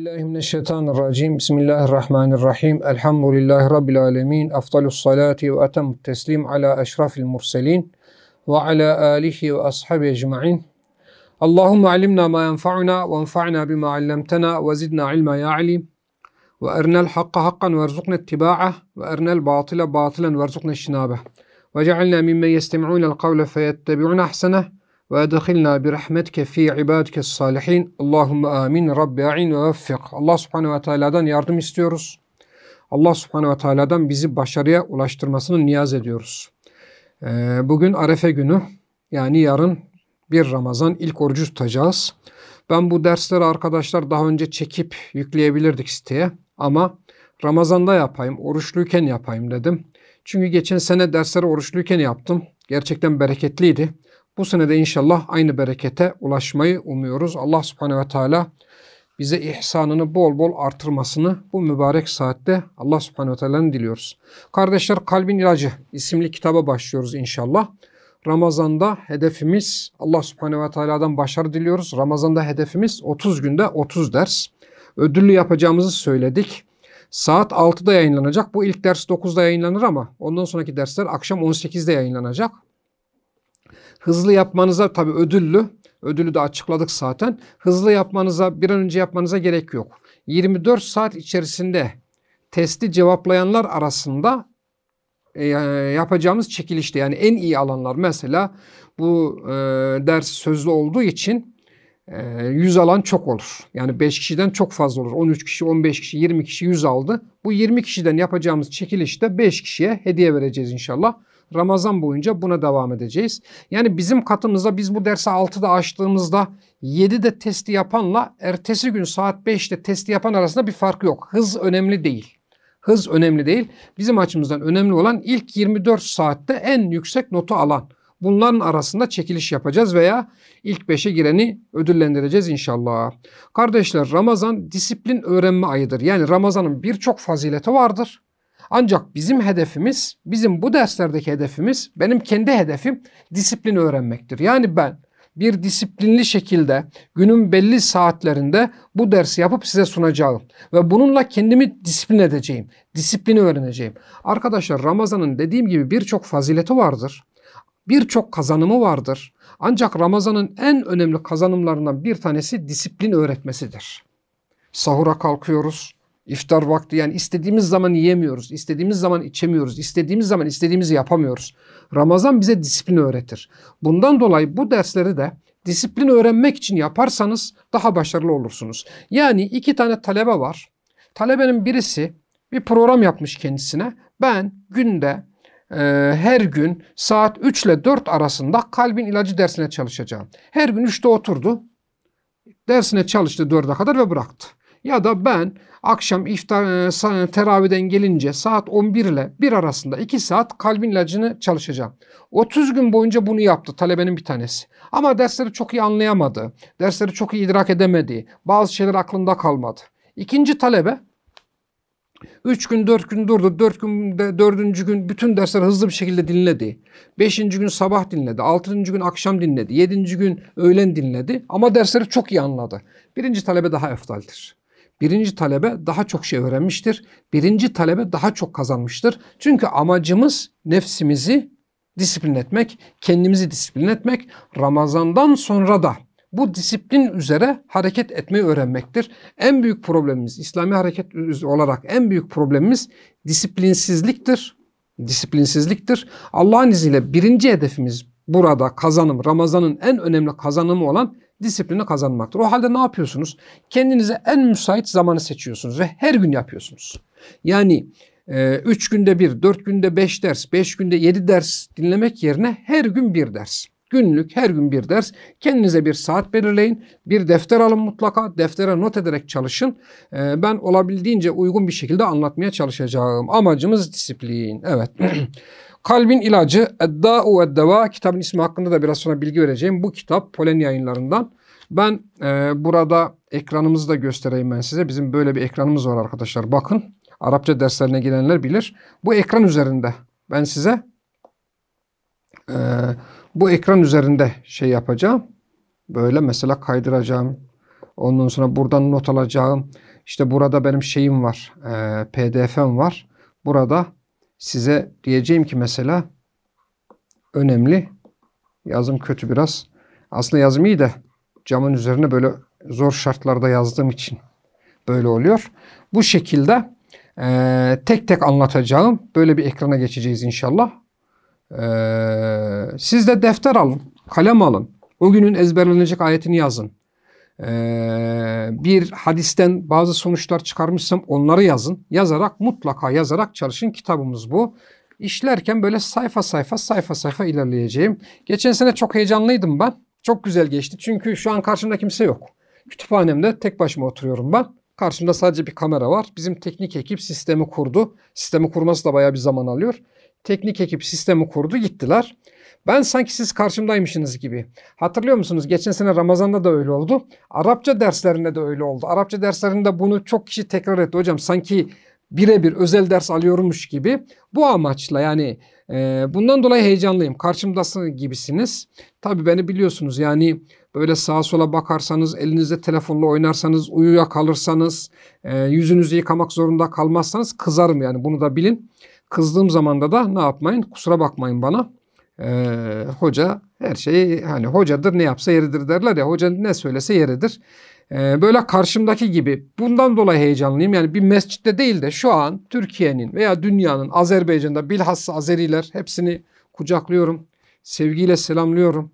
بالله من الشيطان الرجيم. بسم الله الرحمن الرحيم. الحمد لله رب العالمين. أفضل الصلاة وأتم التسليم على أشرف المرسلين وعلى آله وأصحابه أجمعين. اللهم علمنا ما ينفعنا وانفعنا بما علمتنا وزدنا علما يا عليم. وأرنا الحق حقا وارزقنا اتباعه وأرنا الباطل باطلا وارزقنا اجتنابه. وجعلنا ممن يستمعون القول فيتبعون أحسنه ve edkhilna bi rahmetike fi ibadike salihin. Allahumme amin. Rabbi a'in ve veffik. Allah subhanehu ve teala'dan yardım istiyoruz. Allah subhanehu ve teala'dan bizi başarıya ulaştırmasını niyaz ediyoruz. Ee, bugün Arefe günü yani yarın bir Ramazan ilk orucu tutacağız. Ben bu dersleri arkadaşlar daha önce çekip yükleyebilirdik siteye ama Ramazan'da yapayım, oruçluyken yapayım dedim. Çünkü geçen sene dersleri oruçluyken yaptım. Gerçekten bereketliydi. Bu sene de inşallah aynı berekete ulaşmayı umuyoruz. Allah subhanehu ve teala bize ihsanını bol bol artırmasını bu mübarek saatte Allah subhanehu ve teala'nın diliyoruz. Kardeşler Kalbin İlacı isimli kitaba başlıyoruz inşallah. Ramazan'da hedefimiz Allah subhanehu ve teala'dan başarı diliyoruz. Ramazan'da hedefimiz 30 günde 30 ders. Ödüllü yapacağımızı söyledik. Saat 6'da yayınlanacak. Bu ilk ders 9'da yayınlanır ama ondan sonraki dersler akşam 18'de yayınlanacak. Hızlı yapmanıza tabii ödüllü. Ödülü de açıkladık zaten. Hızlı yapmanıza bir an önce yapmanıza gerek yok. 24 saat içerisinde testi cevaplayanlar arasında e, yapacağımız çekilişte yani en iyi alanlar mesela bu e, ders sözlü olduğu için e, 100 alan çok olur. Yani 5 kişiden çok fazla olur. 13 kişi, 15 kişi, 20 kişi 100 aldı. Bu 20 kişiden yapacağımız çekilişte 5 kişiye hediye vereceğiz inşallah. Ramazan boyunca buna devam edeceğiz. Yani bizim katımızda biz bu dersi 6'da açtığımızda 7'de testi yapanla ertesi gün saat 5'te testi yapan arasında bir fark yok. Hız önemli değil. Hız önemli değil. Bizim açımızdan önemli olan ilk 24 saatte en yüksek notu alan. Bunların arasında çekiliş yapacağız veya ilk 5'e gireni ödüllendireceğiz inşallah. Kardeşler Ramazan disiplin öğrenme ayıdır. Yani Ramazan'ın birçok fazileti vardır. Ancak bizim hedefimiz, bizim bu derslerdeki hedefimiz, benim kendi hedefim disiplin öğrenmektir. Yani ben bir disiplinli şekilde günün belli saatlerinde bu dersi yapıp size sunacağım. Ve bununla kendimi disiplin edeceğim. Disiplini öğreneceğim. Arkadaşlar Ramazan'ın dediğim gibi birçok fazileti vardır. Birçok kazanımı vardır. Ancak Ramazan'ın en önemli kazanımlarından bir tanesi disiplin öğretmesidir. Sahura kalkıyoruz. İftar vakti yani istediğimiz zaman yiyemiyoruz, istediğimiz zaman içemiyoruz, istediğimiz zaman istediğimizi yapamıyoruz. Ramazan bize disiplin öğretir. Bundan dolayı bu dersleri de disiplin öğrenmek için yaparsanız daha başarılı olursunuz. Yani iki tane talebe var. Talebenin birisi bir program yapmış kendisine. Ben günde e, her gün saat 3 ile 4 arasında kalbin ilacı dersine çalışacağım. Her gün 3'te oturdu. Dersine çalıştı 4'e kadar ve bıraktı. Ya da ben akşam iftar e, teraviden gelince saat 11 ile 1 arasında 2 saat kalbin ilacını çalışacağım. 30 gün boyunca bunu yaptı talebenin bir tanesi. Ama dersleri çok iyi anlayamadı. Dersleri çok iyi idrak edemedi. Bazı şeyler aklında kalmadı. İkinci talebe 3 gün 4 gün durdu. 4 gün 4. gün bütün dersleri hızlı bir şekilde dinledi. 5. gün sabah dinledi. 6. gün akşam dinledi. 7. gün öğlen dinledi. Ama dersleri çok iyi anladı. Birinci talebe daha eftaldir. Birinci talebe daha çok şey öğrenmiştir. Birinci talebe daha çok kazanmıştır. Çünkü amacımız nefsimizi disiplin etmek, kendimizi disiplin etmek. Ramazandan sonra da bu disiplin üzere hareket etmeyi öğrenmektir. En büyük problemimiz İslami hareket olarak en büyük problemimiz disiplinsizliktir. Disiplinsizliktir. Allah'ın izniyle birinci hedefimiz burada kazanım, Ramazan'ın en önemli kazanımı olan disiplini kazanmaktır. O halde ne yapıyorsunuz? Kendinize en müsait zamanı seçiyorsunuz ve her gün yapıyorsunuz. Yani 3 e, günde bir, 4 günde 5 ders, 5 günde 7 ders dinlemek yerine her gün bir ders. Günlük her gün bir ders. Kendinize bir saat belirleyin. Bir defter alın mutlaka. Deftere not ederek çalışın. E, ben olabildiğince uygun bir şekilde anlatmaya çalışacağım. Amacımız disiplin. Evet. Kalbin ilacı Edda'u ve Deva kitabın ismi hakkında da biraz sonra bilgi vereceğim. Bu kitap Polen yayınlarından. Ben e, burada ekranımızı da göstereyim ben size. Bizim böyle bir ekranımız var arkadaşlar. Bakın Arapça derslerine girenler bilir. Bu ekran üzerinde ben size e, bu ekran üzerinde şey yapacağım. Böyle mesela kaydıracağım. Ondan sonra buradan not alacağım. İşte burada benim şeyim var. E, PDF'm var. Burada size diyeceğim ki mesela önemli. Yazım kötü biraz. Aslında yazım iyi de camın üzerine böyle zor şartlarda yazdığım için böyle oluyor. Bu şekilde e, tek tek anlatacağım. Böyle bir ekrana geçeceğiz inşallah. E, siz de defter alın, kalem alın. O günün ezberlenecek ayetini yazın. E, bir hadisten bazı sonuçlar çıkarmışsam onları yazın. Yazarak mutlaka yazarak çalışın. Kitabımız bu. İşlerken böyle sayfa sayfa sayfa sayfa ilerleyeceğim. Geçen sene çok heyecanlıydım ben. Çok güzel geçti. Çünkü şu an karşımda kimse yok. Kütüphanemde tek başıma oturuyorum ben. Karşımda sadece bir kamera var. Bizim teknik ekip sistemi kurdu. Sistemi kurması da bayağı bir zaman alıyor. Teknik ekip sistemi kurdu gittiler. Ben sanki siz karşımdaymışsınız gibi. Hatırlıyor musunuz? Geçen sene Ramazan'da da öyle oldu. Arapça derslerinde de öyle oldu. Arapça derslerinde bunu çok kişi tekrar etti. Hocam sanki birebir özel ders alıyormuş gibi. Bu amaçla yani e, bundan dolayı heyecanlıyım. Karşımdasın gibisiniz. Tabii beni biliyorsunuz yani böyle sağa sola bakarsanız, elinizde telefonla oynarsanız, uyuya kalırsanız, e, yüzünüzü yıkamak zorunda kalmazsanız kızarım yani bunu da bilin. Kızdığım zamanda da ne yapmayın? Kusura bakmayın bana. Ee, hoca her şeyi hani hocadır ne yapsa yeridir derler ya hoca ne söylese yeridir. Ee, böyle karşımdaki gibi bundan dolayı heyecanlıyım. Yani bir mescitte değil de şu an Türkiye'nin veya dünyanın Azerbaycan'da bilhassa Azeriler hepsini kucaklıyorum. Sevgiyle selamlıyorum.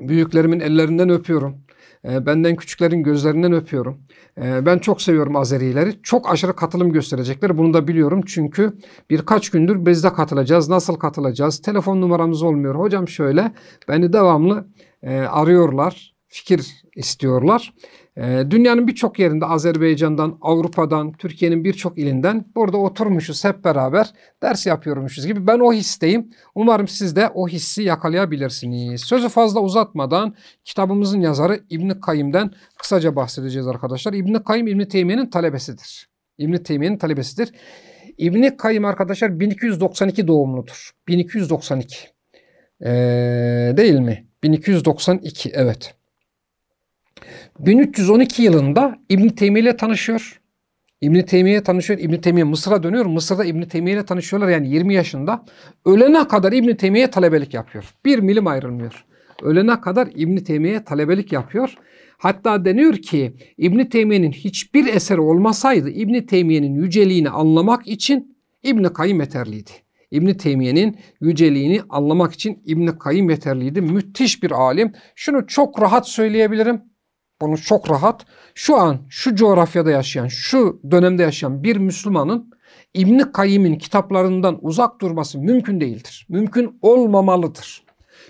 Büyüklerimin ellerinden öpüyorum. E, benden küçüklerin gözlerinden öpüyorum. E, ben çok seviyorum Azerileri. Çok aşırı katılım gösterecekler. Bunu da biliyorum. Çünkü birkaç gündür biz de katılacağız. Nasıl katılacağız? Telefon numaramız olmuyor. Hocam şöyle beni devamlı e, arıyorlar. Fikir istiyorlar. Ee, dünyanın birçok yerinde Azerbaycan'dan, Avrupa'dan, Türkiye'nin birçok ilinden burada oturmuşuz hep beraber ders yapıyormuşuz gibi. Ben o histeyim. Umarım siz de o hissi yakalayabilirsiniz. Sözü fazla uzatmadan kitabımızın yazarı İbn Kayyim'den kısaca bahsedeceğiz arkadaşlar. İbn Kayyim İbn Teymiye'nin talebesidir. İbn Teymiye'nin talebesidir. İbn Kayyim arkadaşlar 1292 doğumludur. 1292. Ee, değil mi? 1292 evet. 1312 yılında İbn Teymiye tanışıyor. İbn Teymiye tanışıyor. İbn Teymiye Mısır'a dönüyor. Mısır'da İbn Teymiye ile tanışıyorlar yani 20 yaşında. Ölene kadar İbn Teymiye talebelik yapıyor. Bir milim ayrılmıyor. Ölene kadar İbn Teymiye talebelik yapıyor. Hatta deniyor ki İbn Teymiye'nin hiçbir eseri olmasaydı İbn Teymiye'nin yüceliğini anlamak için İbn Kayyim yeterliydi. İbn Teymiye'nin yüceliğini anlamak için İbn Kayyim yeterliydi. Müthiş bir alim. Şunu çok rahat söyleyebilirim. Bunu çok rahat şu an şu coğrafyada yaşayan, şu dönemde yaşayan bir Müslümanın İbn Kayyim'in kitaplarından uzak durması mümkün değildir. Mümkün olmamalıdır.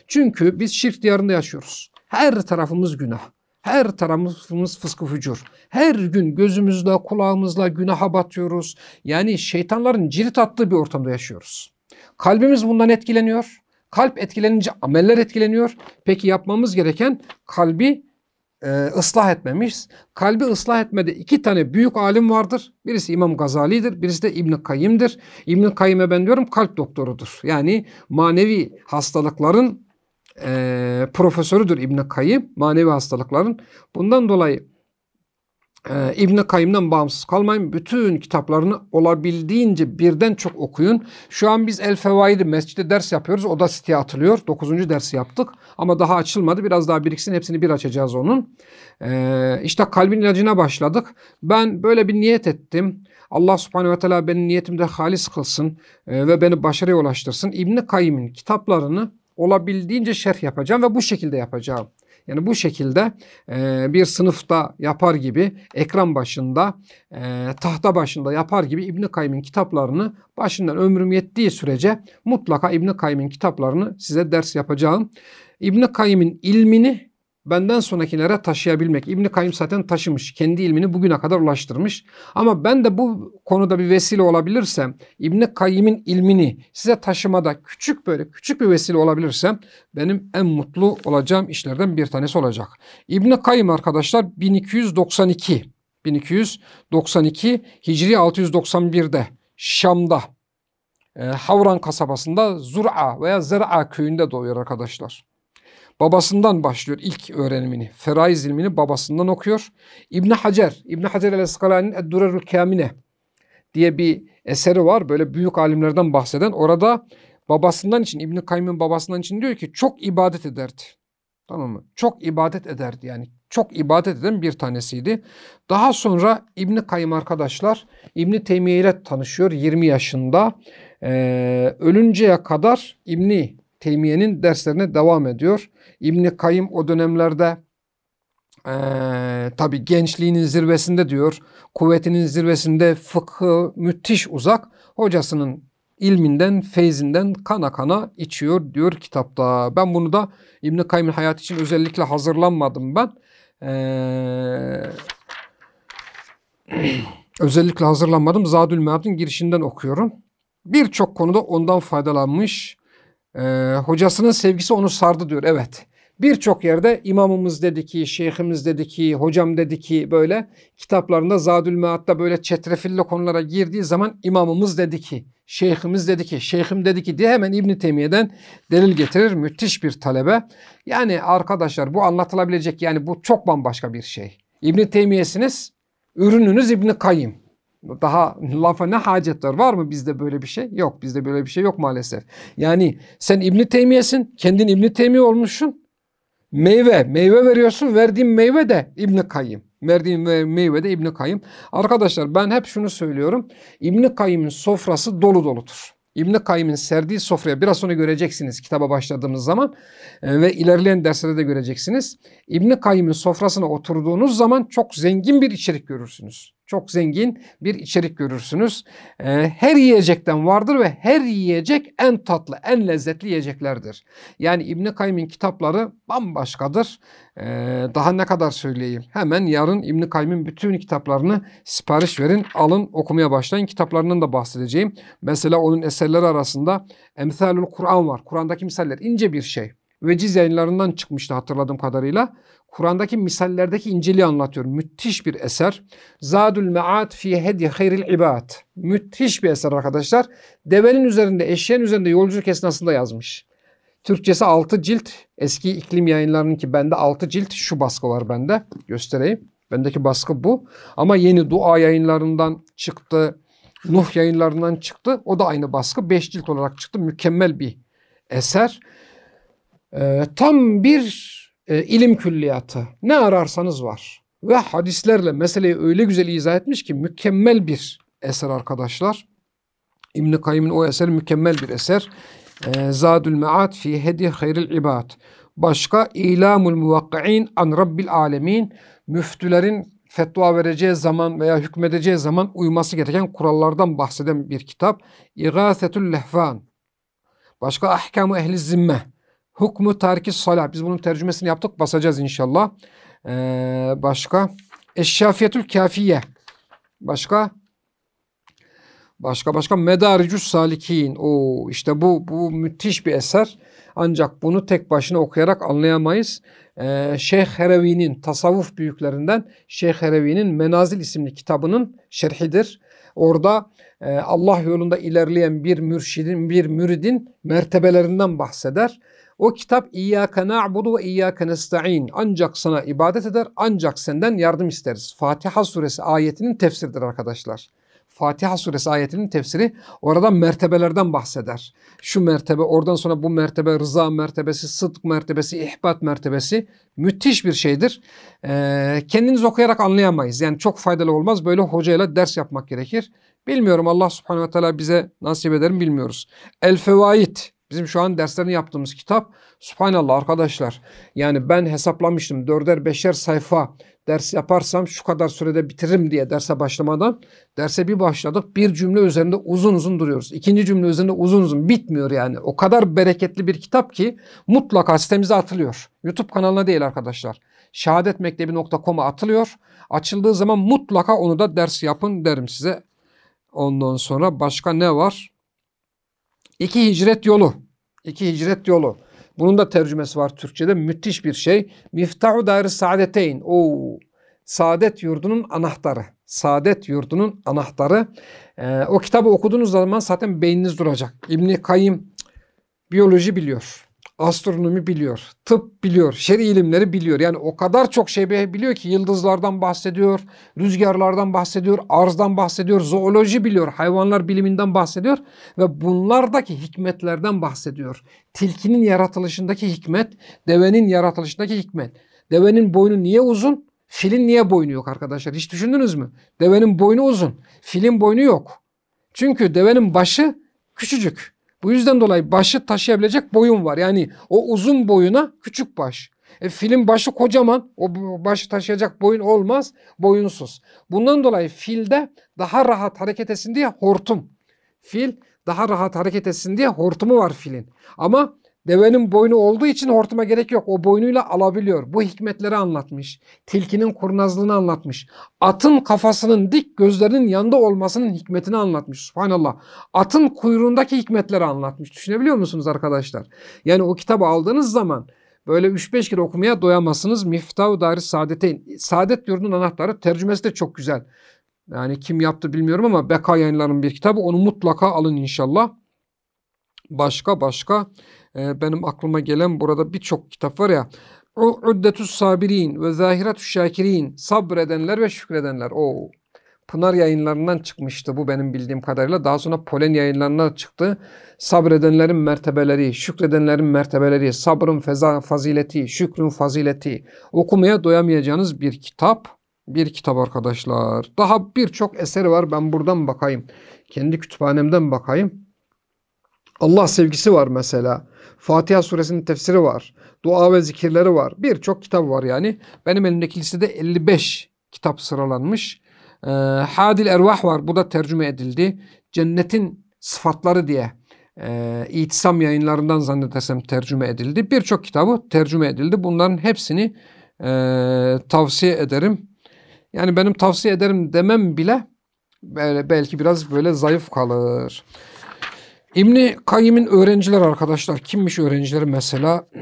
Çünkü biz şirk diyarında yaşıyoruz. Her tarafımız günah. Her tarafımız fıskı fücur. Her gün gözümüzle, kulağımızla günaha batıyoruz. Yani şeytanların cirit attığı bir ortamda yaşıyoruz. Kalbimiz bundan etkileniyor. Kalp etkilenince ameller etkileniyor. Peki yapmamız gereken kalbi e, ıslah etmemiş. Kalbi ıslah etmede iki tane büyük alim vardır. Birisi İmam Gazali'dir, birisi de İbn Kayyim'dir. İbn Kayyim'e ben diyorum kalp doktorudur. Yani manevi hastalıkların e, profesörüdür İbn Kayyim, manevi hastalıkların. Bundan dolayı ee, İbn-i Kayyım'dan bağımsız kalmayın. Bütün kitaplarını olabildiğince birden çok okuyun. Şu an biz El Fevaid'i mescitte ders yapıyoruz. O da siteye atılıyor. Dokuzuncu dersi yaptık. Ama daha açılmadı. Biraz daha biriksin. Hepsini bir açacağız onun. Ee, işte kalbin ilacına başladık. Ben böyle bir niyet ettim. Allah subhanehu ve teala benim niyetimde halis kılsın e, ve beni başarıya ulaştırsın. İbn-i Kayyım'ın kitaplarını olabildiğince şerh yapacağım ve bu şekilde yapacağım. Yani bu şekilde e, bir sınıfta yapar gibi ekran başında, e, tahta başında yapar gibi İbn Kayyım'ın kitaplarını başından ömrüm yettiği sürece mutlaka İbn Kayyım'ın kitaplarını size ders yapacağım. İbn Kayyım'ın ilmini benden sonrakilere taşıyabilmek. İbn Kayyım zaten taşımış. Kendi ilmini bugüne kadar ulaştırmış. Ama ben de bu konuda bir vesile olabilirsem, İbn Kayyim'in ilmini size taşımada küçük böyle küçük bir vesile olabilirsem benim en mutlu olacağım işlerden bir tanesi olacak. İbn Kayyim arkadaşlar 1292 1292 Hicri 691'de Şam'da e, Havran kasabasında Zur'a veya Zer'a köyünde doğuyor arkadaşlar. Babasından başlıyor ilk öğrenimini. Feraiz ilmini babasından okuyor. İbn Hacer, İbn Hacer el-Eskalani'nin Ed-Durarul Kamine diye bir eseri var. Böyle büyük alimlerden bahseden. Orada babasından için İbn Kayyım'ın babasından için diyor ki çok ibadet ederdi. Tamam mı? Çok ibadet ederdi yani. Çok ibadet eden bir tanesiydi. Daha sonra İbn Kayyım arkadaşlar İbn Teymiye ile tanışıyor 20 yaşında. Ee, ölünceye kadar İbn Teymiye'nin derslerine devam ediyor. İbn Kayyım o dönemlerde ee, tabi gençliğinin zirvesinde diyor, kuvvetinin zirvesinde fıkhı müthiş uzak. Hocasının ilminden, feyzinden kana kana içiyor diyor kitapta. Ben bunu da İbn-i Kayyım'ın hayatı için özellikle hazırlanmadım ben. Ee, özellikle hazırlanmadım. Zadül Mead'ın girişinden okuyorum. Birçok konuda ondan faydalanmış. Ee, hocasının sevgisi onu sardı diyor. Evet. Birçok yerde imamımız dedi ki, şeyhimiz dedi ki, hocam dedi ki böyle kitaplarında Zadül Mead'da böyle çetrefilli konulara girdiği zaman imamımız dedi ki, şeyhimiz dedi ki, şeyhim dedi ki diye hemen İbn Teymiye'den delil getirir. Müthiş bir talebe. Yani arkadaşlar bu anlatılabilecek yani bu çok bambaşka bir şey. İbn Teymiye'siniz, ürününüz İbn Kayyim. Daha lafa ne hacetler var mı bizde böyle bir şey? Yok bizde böyle bir şey yok maalesef. Yani sen İbn Teymiye'sin, kendin İbn Teymiye olmuşsun. Meyve, meyve veriyorsun. Verdiğin meyve de İbn Kayyım. Verdiğin meyve de İbn Kayyım. Arkadaşlar ben hep şunu söylüyorum. İbn Kayyım'ın sofrası dolu doludur. İbn Kayyım'ın serdiği sofraya biraz sonra göreceksiniz kitaba başladığımız zaman e, ve ilerleyen derslerde de göreceksiniz. İbn Kayyım'ın sofrasına oturduğunuz zaman çok zengin bir içerik görürsünüz çok zengin bir içerik görürsünüz. Ee, her yiyecekten vardır ve her yiyecek en tatlı, en lezzetli yiyeceklerdir. Yani İbn Kayyım'ın kitapları bambaşkadır. Ee, daha ne kadar söyleyeyim? Hemen yarın İbn Kayyım'ın bütün kitaplarını sipariş verin, alın, okumaya başlayın. Kitaplarından da bahsedeceğim. Mesela onun eserleri arasında Emsalül Kur'an var. Kur'an'daki misaller ince bir şey. Veciz yayınlarından çıkmıştı hatırladığım kadarıyla. Kur'an'daki misallerdeki inceliği anlatıyor. Müthiş bir eser. Zadül Me'at fi hedi hayril ibad. Müthiş bir eser arkadaşlar. Devenin üzerinde, eşeğin üzerinde yolculuk esnasında yazmış. Türkçesi 6 cilt. Eski iklim yayınlarının ki bende 6 cilt. Şu baskı var bende. Göstereyim. Bendeki baskı bu. Ama yeni dua yayınlarından çıktı. Nuh yayınlarından çıktı. O da aynı baskı. 5 cilt olarak çıktı. Mükemmel bir eser. Ee, tam bir e, ilim külliyatı. Ne ararsanız var. Ve hadislerle meseleyi öyle güzel izah etmiş ki mükemmel bir eser arkadaşlar. İbn-i Kayyım'ın o eseri mükemmel bir eser. E, Zadül Me'at fi hedi hayril ibad. Başka İlamul Muvakki'in an Rabbil Alemin. Müftülerin fetva vereceği zaman veya hükmedeceği zaman uyması gereken kurallardan bahseden bir kitap. İgâsetül Lehvan. Başka Ahkamu Ehli Zimme. Hukmu terki salah. Biz bunun tercümesini yaptık. Basacağız inşallah. Ee, başka. Eşşafiyetül kafiye. Başka. Başka başka. Medaricus salikin. O işte bu bu müthiş bir eser. Ancak bunu tek başına okuyarak anlayamayız. Ee, Şeyh Herevi'nin tasavvuf büyüklerinden Şeyh Herevi'nin Menazil isimli kitabının şerhidir. Orada e, Allah yolunda ilerleyen bir mürşidin, bir müridin mertebelerinden bahseder. O kitap İyyâke na'budu ve İyyâke nesta'in. Ancak sana ibadet eder, ancak senden yardım isteriz. Fatiha suresi ayetinin tefsiridir arkadaşlar. Fatiha suresi ayetinin tefsiri orada mertebelerden bahseder. Şu mertebe, oradan sonra bu mertebe, rıza mertebesi, sıdk mertebesi, ihbat mertebesi müthiş bir şeydir. Ee, kendiniz okuyarak anlayamayız. Yani çok faydalı olmaz. Böyle hocayla ders yapmak gerekir. Bilmiyorum Allah subhanehu ve teala bize nasip eder mi bilmiyoruz. El Fevaid Bizim şu an derslerini yaptığımız kitap subhanallah arkadaşlar. Yani ben hesaplamıştım dörder beşer sayfa ders yaparsam şu kadar sürede bitiririm diye derse başlamadan derse bir başladık. Bir cümle üzerinde uzun uzun duruyoruz. İkinci cümle üzerinde uzun uzun bitmiyor yani. O kadar bereketli bir kitap ki mutlaka sitemize atılıyor. YouTube kanalına değil arkadaşlar. Şehadetmektebi.com'a atılıyor. Açıldığı zaman mutlaka onu da ders yapın derim size. Ondan sonra başka ne var? İki hicret yolu. İki hicret yolu. Bunun da tercümesi var Türkçe'de. Müthiş bir şey. Miftahu dair saadeteyn. Oo, saadet yurdunun anahtarı. Saadet yurdunun anahtarı. Ee, o kitabı okuduğunuz zaman zaten beyniniz duracak. İbni Kayyım biyoloji biliyor. Astronomi biliyor, tıp biliyor, şer'i ilimleri biliyor. Yani o kadar çok şey biliyor ki yıldızlardan bahsediyor, rüzgarlardan bahsediyor, arzdan bahsediyor, zooloji biliyor, hayvanlar biliminden bahsediyor ve bunlardaki hikmetlerden bahsediyor. Tilkinin yaratılışındaki hikmet, devenin yaratılışındaki hikmet. Devenin boynu niye uzun? Filin niye boynu yok arkadaşlar? Hiç düşündünüz mü? Devenin boynu uzun, filin boynu yok. Çünkü devenin başı küçücük. Bu yüzden dolayı başı taşıyabilecek boyun var. Yani o uzun boyuna küçük baş. E, filin başı kocaman. O başı taşıyacak boyun olmaz. Boyunsuz. Bundan dolayı filde daha rahat hareket etsin diye hortum. Fil daha rahat hareket etsin diye hortumu var filin. Ama Devenin boynu olduğu için hortuma gerek yok. O boynuyla alabiliyor. Bu hikmetleri anlatmış. Tilkinin kurnazlığını anlatmış. Atın kafasının dik gözlerinin yanında olmasının hikmetini anlatmış. Subhanallah. Atın kuyruğundaki hikmetleri anlatmış. Düşünebiliyor musunuz arkadaşlar? Yani o kitabı aldığınız zaman böyle 3-5 kere okumaya doyamazsınız. Miftah-ı Dari Saadet'in. Saadet yurdunun anahtarı tercümesi de çok güzel. Yani kim yaptı bilmiyorum ama Beka yayınlarının bir kitabı. Onu mutlaka alın inşallah. Başka başka e, benim aklıma gelen burada birçok kitap var ya. Uddetus sabirin ve zahiratü şakirin sabredenler ve şükredenler. O Pınar yayınlarından çıkmıştı bu benim bildiğim kadarıyla. Daha sonra Polen yayınlarına çıktı. Sabredenlerin mertebeleri, şükredenlerin mertebeleri, sabrın feza, fazileti, şükrün fazileti. Okumaya doyamayacağınız bir kitap. Bir kitap arkadaşlar. Daha birçok eseri var. Ben buradan bakayım. Kendi kütüphanemden bakayım. Allah sevgisi var mesela. Fatiha suresinin tefsiri var. Dua ve zikirleri var. Birçok kitap var yani. Benim elimdeki listede 55 kitap sıralanmış. Ee, Hadil Ervah var. Bu da tercüme edildi. Cennetin sıfatları diye e, İtisam yayınlarından zannedersem tercüme edildi. Birçok kitabı tercüme edildi. Bunların hepsini e, tavsiye ederim. Yani benim tavsiye ederim demem bile belki biraz böyle zayıf kalır. İbni Kayyim'in öğrenciler arkadaşlar. Kimmiş öğrencileri mesela?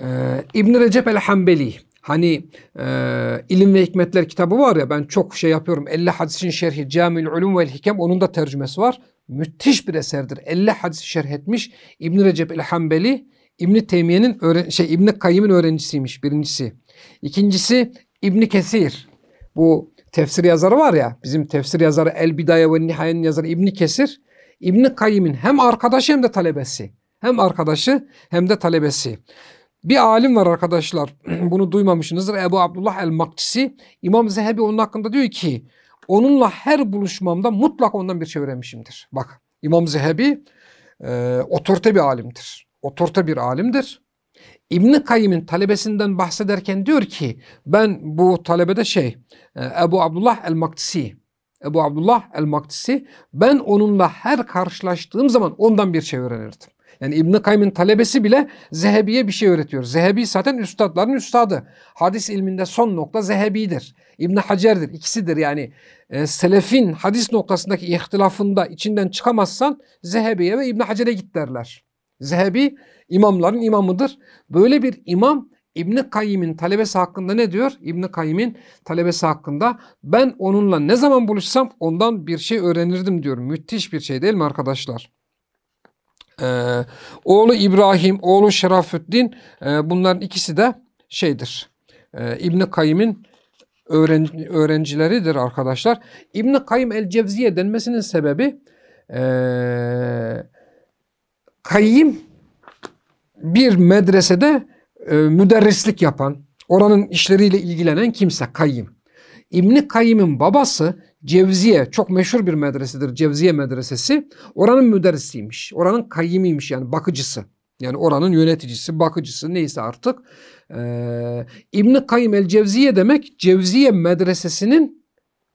ee, İbni Recep el-Hambeli. Hani e, İlim ve Hikmetler kitabı var ya ben çok şey yapıyorum. 50 hadisin şerhi Camil Ulum ve Hikem onun da tercümesi var. Müthiş bir eserdir. 50 hadisi şerh etmiş. İbni Recep el-Hambeli İbni Teymiye'nin şey İbni Kayyim'in öğrencisiymiş birincisi. İkincisi İbni Kesir. Bu tefsir yazarı var ya bizim tefsir yazarı El Bidaye ve Nihaye'nin yazarı İbni Kesir. İbni Kayyim'in hem arkadaşı hem de talebesi. Hem arkadaşı hem de talebesi. Bir alim var arkadaşlar. Bunu duymamışsınızdır. Ebu Abdullah el-Maktisi. İmam Zehebi onun hakkında diyor ki onunla her buluşmamda mutlak ondan bir şey öğrenmişimdir. Bak İmam Zehebi e, otorite bir alimdir. Otorite bir alimdir. İbn Kayyim'in talebesinden bahsederken diyor ki ben bu talebede şey e, Ebu Abdullah el-Maktisi Ebu Abdullah el-Maktisi ben onunla her karşılaştığım zaman ondan bir şey öğrenirdim. Yani İbn Kayyim'in talebesi bile Zehebi'ye bir şey öğretiyor. Zehebi zaten üstadların üstadı. Hadis ilminde son nokta Zehebi'dir. İbn Hacer'dir. İkisidir yani. E, selefin hadis noktasındaki ihtilafında içinden çıkamazsan Zehebi'ye ve İbn Hacer'e git derler. Zehebi imamların imamıdır. Böyle bir imam İbni Kayyim'in talebesi hakkında ne diyor? İbni Kayyim'in talebesi hakkında ben onunla ne zaman buluşsam ondan bir şey öğrenirdim diyor. Müthiş bir şey değil mi arkadaşlar? Ee, oğlu İbrahim, oğlu Şerafüddin e, bunların ikisi de şeydir. E, İbni Kayyim'in öğren, öğrencileridir arkadaşlar. İbni Kayyim el-Cevziye denmesinin sebebi e, Kayyim bir medresede e, müderrislik yapan, oranın işleriyle ilgilenen kimse Kayyim. İbni Kayyim'in babası Cevziye çok meşhur bir medresedir. Cevziye medresesi. Oranın müderrisiymiş. Oranın kayyimiymiş yani bakıcısı. Yani oranın yöneticisi, bakıcısı neyse artık. Ee, İbni Kayyim el Cevziye demek Cevziye medresesinin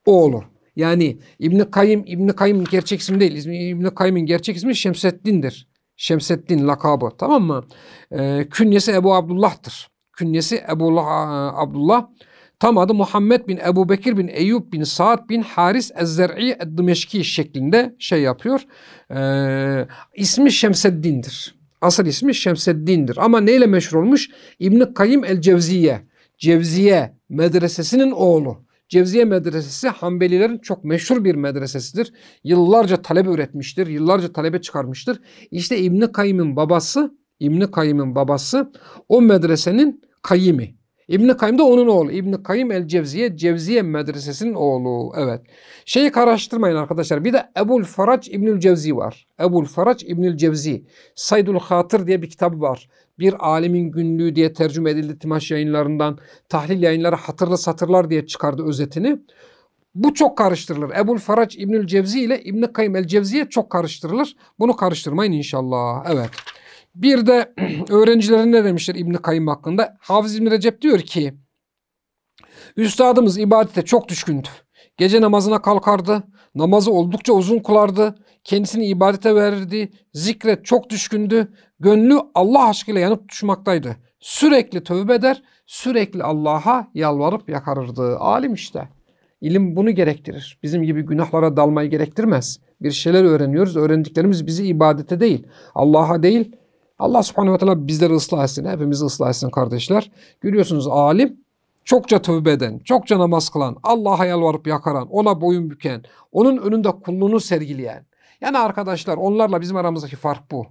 oğlu. Yani İbni Kayyim, İbni Kayyim gerçek isim değil. İbni Kayyim'in gerçek ismi Şemseddin'dir. Şemseddin lakabı tamam mı? Ee, künyesi Ebu Abdullah'tır. Künyesi Ebu Abdullah. Tam adı Muhammed bin Ebu Bekir bin Eyüp bin Sa'd bin Haris Ez-Zer'i Ed-Dimeşki şeklinde şey yapıyor. Ee, ismi Şemseddin'dir. Asıl ismi Şemseddin'dir. Ama neyle meşhur olmuş? İbn-i Kayyim el-Cevziye. Cevziye medresesinin oğlu. Cevziye medresesi Hanbelilerin çok meşhur bir medresesidir. Yıllarca talebe üretmiştir. Yıllarca talebe çıkarmıştır. İşte İbni Kayyım'ın babası, İbni Kayyım'ın babası o medresenin kayyimi. İbn Kayyım da onun oğlu. İbn Kayyım el Cevziye Cevziye medresesinin oğlu. Evet. Şeyi karıştırmayın arkadaşlar. Bir de Ebul Faraç İbnül Cevzi var. Ebul Faraç İbnül Cevzi. Saydul Hatır diye bir kitabı var. Bir alimin günlüğü diye tercüme edildi Timaş yayınlarından. Tahlil yayınları hatırlı satırlar diye çıkardı özetini. Bu çok karıştırılır. Ebul Faraç İbnül Cevzi ile İbn Kayyım el Cevziye çok karıştırılır. Bunu karıştırmayın inşallah. Evet. Bir de öğrencilerin ne demişler İbn Kayyım hakkında? Hafız İbn Recep diyor ki Üstadımız ibadete çok düşkündü. Gece namazına kalkardı. Namazı oldukça uzun kılardı. Kendisini ibadete verirdi. Zikre çok düşkündü. Gönlü Allah aşkıyla yanıp tutuşmaktaydı. Sürekli tövbe eder. Sürekli Allah'a yalvarıp yakarırdı. Alim işte. İlim bunu gerektirir. Bizim gibi günahlara dalmayı gerektirmez. Bir şeyler öğreniyoruz. Öğrendiklerimiz bizi ibadete değil, Allah'a değil, Allah subhanehu ve teala bizleri ıslah etsin. Hepimizi ıslah etsin kardeşler. Görüyorsunuz alim çokça tövbe eden, çokça namaz kılan, Allah'a yalvarıp yakaran, ona boyun büken, onun önünde kulluğunu sergileyen. Yani arkadaşlar onlarla bizim aramızdaki fark bu.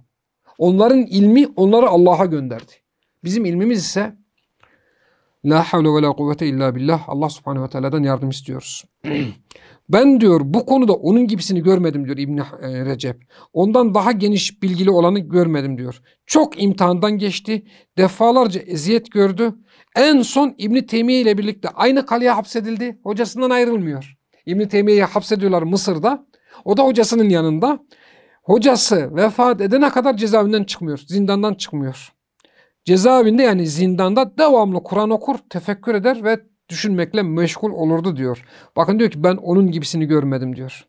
Onların ilmi onları Allah'a gönderdi. Bizim ilmimiz ise La havle ve la kuvvete illa billah. Allah subhanehu ve teala'dan yardım istiyoruz. ben diyor bu konuda onun gibisini görmedim diyor İbn e, Recep. Ondan daha geniş bilgili olanı görmedim diyor. Çok imtihandan geçti. Defalarca eziyet gördü. En son İbn Teymiye ile birlikte aynı kaleye hapsedildi. Hocasından ayrılmıyor. İbn Teymiye'yi hapsediyorlar Mısır'da. O da hocasının yanında. Hocası vefat edene kadar cezaevinden çıkmıyor. Zindandan çıkmıyor. Cezaevinde yani zindanda devamlı Kur'an okur, tefekkür eder ve düşünmekle meşgul olurdu diyor. Bakın diyor ki ben onun gibisini görmedim diyor.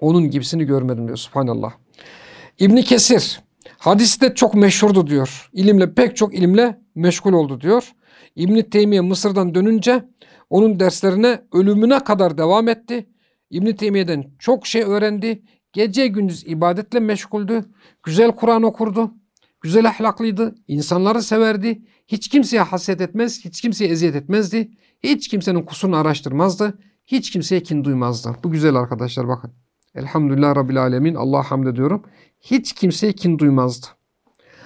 Onun gibisini görmedim diyor subhanallah. İbni Kesir hadiste çok meşhurdu diyor. İlimle pek çok ilimle meşgul oldu diyor. İbni Teymiye Mısır'dan dönünce onun derslerine ölümüne kadar devam etti. İbni Teymiye'den çok şey öğrendi. Gece gündüz ibadetle meşguldü. Güzel Kur'an okurdu. Güzel ahlaklıydı, insanları severdi, hiç kimseye haset etmez, hiç kimseye eziyet etmezdi, hiç kimsenin kusurunu araştırmazdı, hiç kimseye kin duymazdı. Bu güzel arkadaşlar bakın. Elhamdülillah Rabbil Alemin, Allah'a hamd ediyorum. Hiç kimseye kin duymazdı.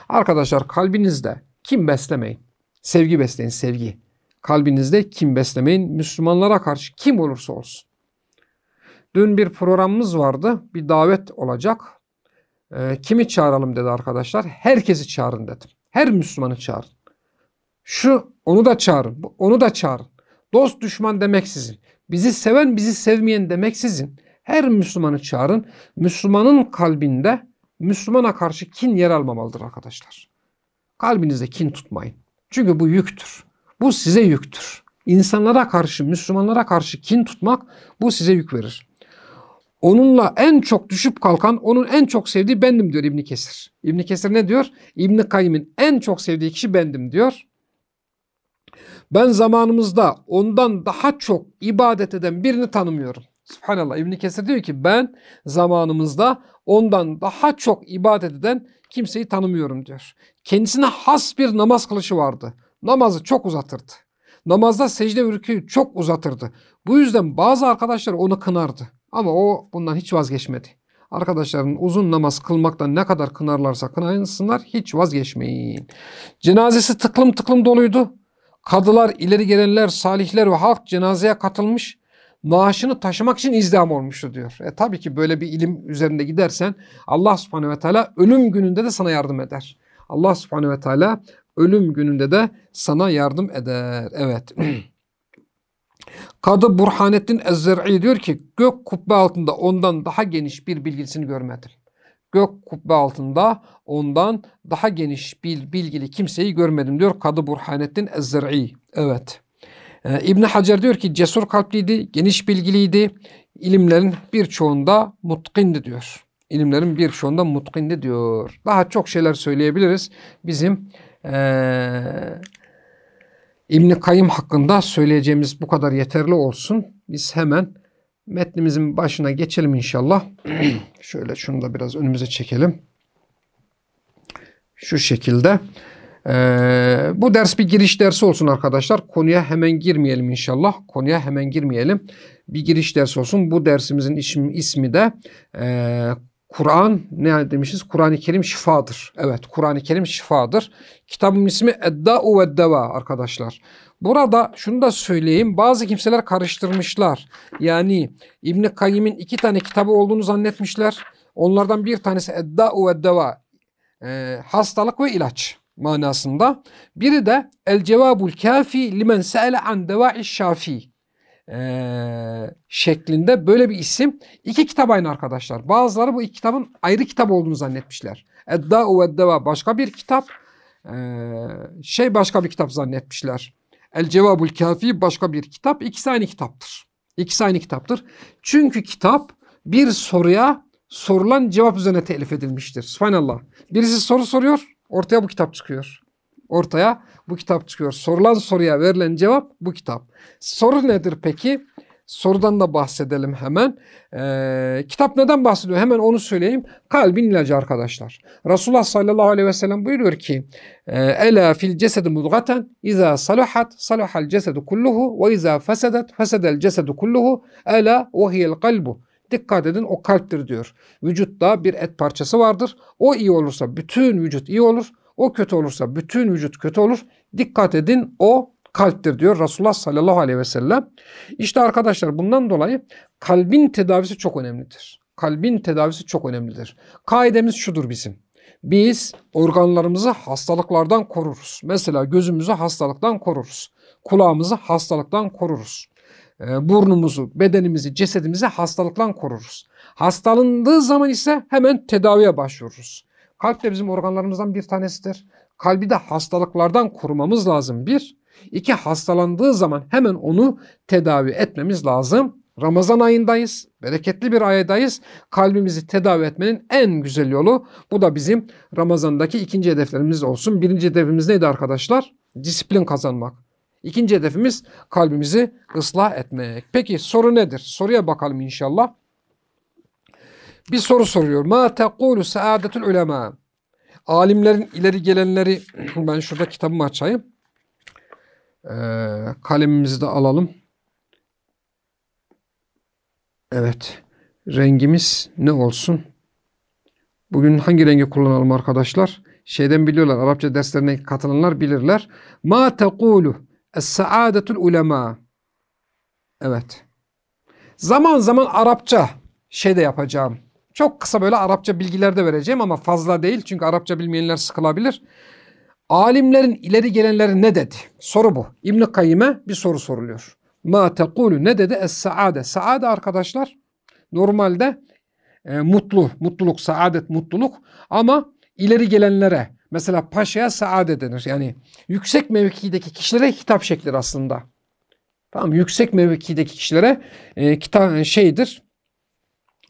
Arkadaşlar kalbinizde kim beslemeyin. Sevgi besleyin, sevgi. Kalbinizde kim beslemeyin. Müslümanlara karşı kim olursa olsun. Dün bir programımız vardı. Bir davet olacak. E, kimi çağıralım dedi arkadaşlar. Herkesi çağırın dedim. Her Müslümanı çağırın. Şu onu da çağırın. Onu da çağırın. Dost düşman demek sizin. Bizi seven bizi sevmeyen demek sizin. Her Müslümanı çağırın. Müslümanın kalbinde Müslümana karşı kin yer almamalıdır arkadaşlar. Kalbinizde kin tutmayın. Çünkü bu yüktür. Bu size yüktür. İnsanlara karşı, Müslümanlara karşı kin tutmak bu size yük verir. Onunla en çok düşüp kalkan, onun en çok sevdiği bendim diyor İbni Kesir. İbni Kesir ne diyor? İbni Kayyim'in en çok sevdiği kişi bendim diyor. Ben zamanımızda ondan daha çok ibadet eden birini tanımıyorum. Subhanallah İbni Kesir diyor ki ben zamanımızda ondan daha çok ibadet eden kimseyi tanımıyorum diyor. Kendisine has bir namaz kılışı vardı. Namazı çok uzatırdı. Namazda secde ürküyü çok uzatırdı. Bu yüzden bazı arkadaşlar onu kınardı. Ama o bundan hiç vazgeçmedi. Arkadaşların uzun namaz kılmaktan ne kadar kınarlarsa kınaysınlar hiç vazgeçmeyin. Cenazesi tıklım tıklım doluydu. Kadılar, ileri gelenler, salihler ve halk cenazeye katılmış. Naaşını taşımak için izdiham olmuştu diyor. E tabii ki böyle bir ilim üzerinde gidersen Allah subhanehu ve teala ölüm gününde de sana yardım eder. Allah subhanehu ve teala ölüm gününde de sana yardım eder. Evet. Kadı Burhanettin Ezzer'i diyor ki gök kubbe altında ondan daha geniş bir bilgisini görmedim. Gök kubbe altında ondan daha geniş bir bilgili kimseyi görmedim diyor Kadı Burhanettin Ezzer'i. Evet. Ee, İbn Hacer diyor ki cesur kalpliydi, geniş bilgiliydi. İlimlerin birçoğunda mutkindi diyor. İlimlerin birçoğunda mutkindi diyor. Daha çok şeyler söyleyebiliriz. Bizim ee, İbni Kayyım hakkında söyleyeceğimiz bu kadar yeterli olsun. Biz hemen metnimizin başına geçelim inşallah. Şöyle şunu da biraz önümüze çekelim. Şu şekilde. Ee, bu ders bir giriş dersi olsun arkadaşlar. Konuya hemen girmeyelim inşallah. Konuya hemen girmeyelim. Bir giriş dersi olsun. Bu dersimizin ismi, de e, Kur'an ne demişiz? Kur'an-ı Kerim şifadır. Evet Kur'an-ı Kerim şifadır. Kitabın ismi Edda'u ve Deva arkadaşlar. Burada şunu da söyleyeyim. Bazı kimseler karıştırmışlar. Yani İbn Kayyim'in iki tane kitabı olduğunu zannetmişler. Onlardan bir tanesi Edda'u ve Deva. E, hastalık ve ilaç manasında. Biri de El Cevabul Kafi limen se'ele an deva'i şafi ee, şeklinde böyle bir isim. İki kitap aynı arkadaşlar. Bazıları bu iki kitabın ayrı kitap olduğunu zannetmişler. Edda'u ve Deva başka bir kitap. Ee, şey başka bir kitap zannetmişler. El Cevabul Kafi başka bir kitap. İkisi aynı kitaptır. İkisi aynı kitaptır. Çünkü kitap bir soruya sorulan cevap üzerine telif edilmiştir. Subhanallah. Birisi soru soruyor, ortaya bu kitap çıkıyor. Ortaya bu kitap çıkıyor. Sorulan soruya verilen cevap bu kitap. Soru nedir peki? Sorudan da bahsedelim hemen. Ee, kitap neden bahsediyor? Hemen onu söyleyeyim. Kalbin ilacı arkadaşlar. Resulullah sallallahu aleyhi ve sellem buyuruyor ki Ela fil cesedi mudgaten İza saluhat saluhal cesedu kulluhu ve izâ fesedet fesedel cesedu kulluhu Ela ve hiyel kalbu Dikkat edin o kalptir diyor. Vücutta bir et parçası vardır. O iyi olursa bütün vücut iyi olur. O kötü olursa bütün vücut kötü olur. Dikkat edin o kalptir diyor Resulullah sallallahu aleyhi ve sellem. İşte arkadaşlar bundan dolayı kalbin tedavisi çok önemlidir. Kalbin tedavisi çok önemlidir. Kaidemiz şudur bizim. Biz organlarımızı hastalıklardan koruruz. Mesela gözümüzü hastalıktan koruruz. Kulağımızı hastalıktan koruruz. Ee, burnumuzu, bedenimizi, cesedimizi hastalıktan koruruz. Hastalandığı zaman ise hemen tedaviye başvururuz. Kalp de bizim organlarımızdan bir tanesidir. Kalbi de hastalıklardan korumamız lazım bir. İki hastalandığı zaman hemen onu tedavi etmemiz lazım. Ramazan ayındayız. Bereketli bir aydayız. Kalbimizi tedavi etmenin en güzel yolu bu da bizim Ramazan'daki ikinci hedeflerimiz olsun. Birinci hedefimiz neydi arkadaşlar? Disiplin kazanmak. İkinci hedefimiz kalbimizi ıslah etmek. Peki soru nedir? Soruya bakalım inşallah. Bir soru soruyor. Ma tekulu saadetul ulema. Alimlerin ileri gelenleri ben şurada kitabımı açayım. Ee, kalemimizi de alalım. Evet. Rengimiz ne olsun? Bugün hangi rengi kullanalım arkadaşlar? Şeyden biliyorlar. Arapça derslerine katılanlar bilirler. Ma tekulu es-saadetul ulema. Evet. Zaman zaman Arapça şey de yapacağım. Çok kısa böyle Arapça bilgiler de vereceğim ama fazla değil. Çünkü Arapça bilmeyenler sıkılabilir. Alimlerin ileri gelenleri ne dedi? Soru bu. İbn-i Kayyim'e bir soru soruluyor. Ma tekulu ne dedi? Es-saade. Saade arkadaşlar normalde e, mutlu, mutluluk, saadet, mutluluk ama ileri gelenlere mesela paşaya saade denir. Yani yüksek mevkideki kişilere hitap şeklir aslında. Tamam yüksek mevkideki kişilere e, kita, şeydir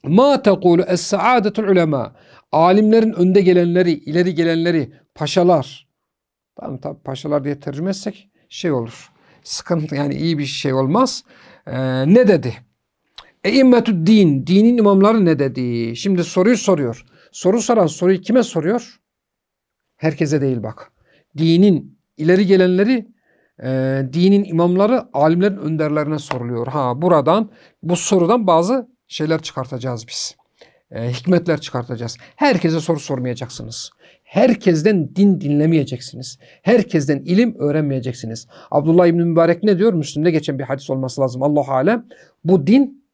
Ma tekulu es-saadetul ulema. Alimlerin önde gelenleri, ileri gelenleri, paşalar. Tamam tabi paşalar diye tercüme etsek şey olur. Sıkıntı yani iyi bir şey olmaz. Ee, ne dedi? Eimmetü din, dinin imamları ne dedi? Şimdi soruyu soruyor. Soru soran soruyu kime soruyor? Herkese değil bak. Dinin ileri gelenleri, e, dinin imamları, alimlerin önderlerine soruluyor. Ha buradan, bu sorudan bazı şeyler çıkartacağız biz. E, hikmetler çıkartacağız. Herkese soru sormayacaksınız. Herkesten din dinlemeyeceksiniz. Herkesten ilim öğrenmeyeceksiniz. Abdullah İbni Mübarek ne diyor? Müslüm'de geçen bir hadis olması lazım. Allah alem. Bu din,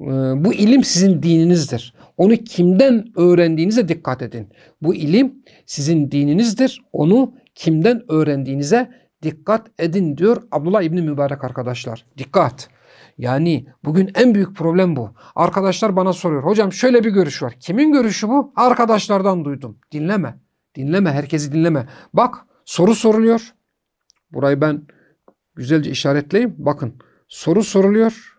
e, bu ilim sizin dininizdir. Onu kimden öğrendiğinize dikkat edin. Bu ilim sizin dininizdir. Onu kimden öğrendiğinize dikkat edin diyor Abdullah İbni Mübarek arkadaşlar. Dikkat. Yani bugün en büyük problem bu. Arkadaşlar bana soruyor. Hocam şöyle bir görüş var. Kimin görüşü bu? Arkadaşlardan duydum. Dinleme. Dinleme. Herkesi dinleme. Bak soru soruluyor. Burayı ben güzelce işaretleyeyim. Bakın soru soruluyor.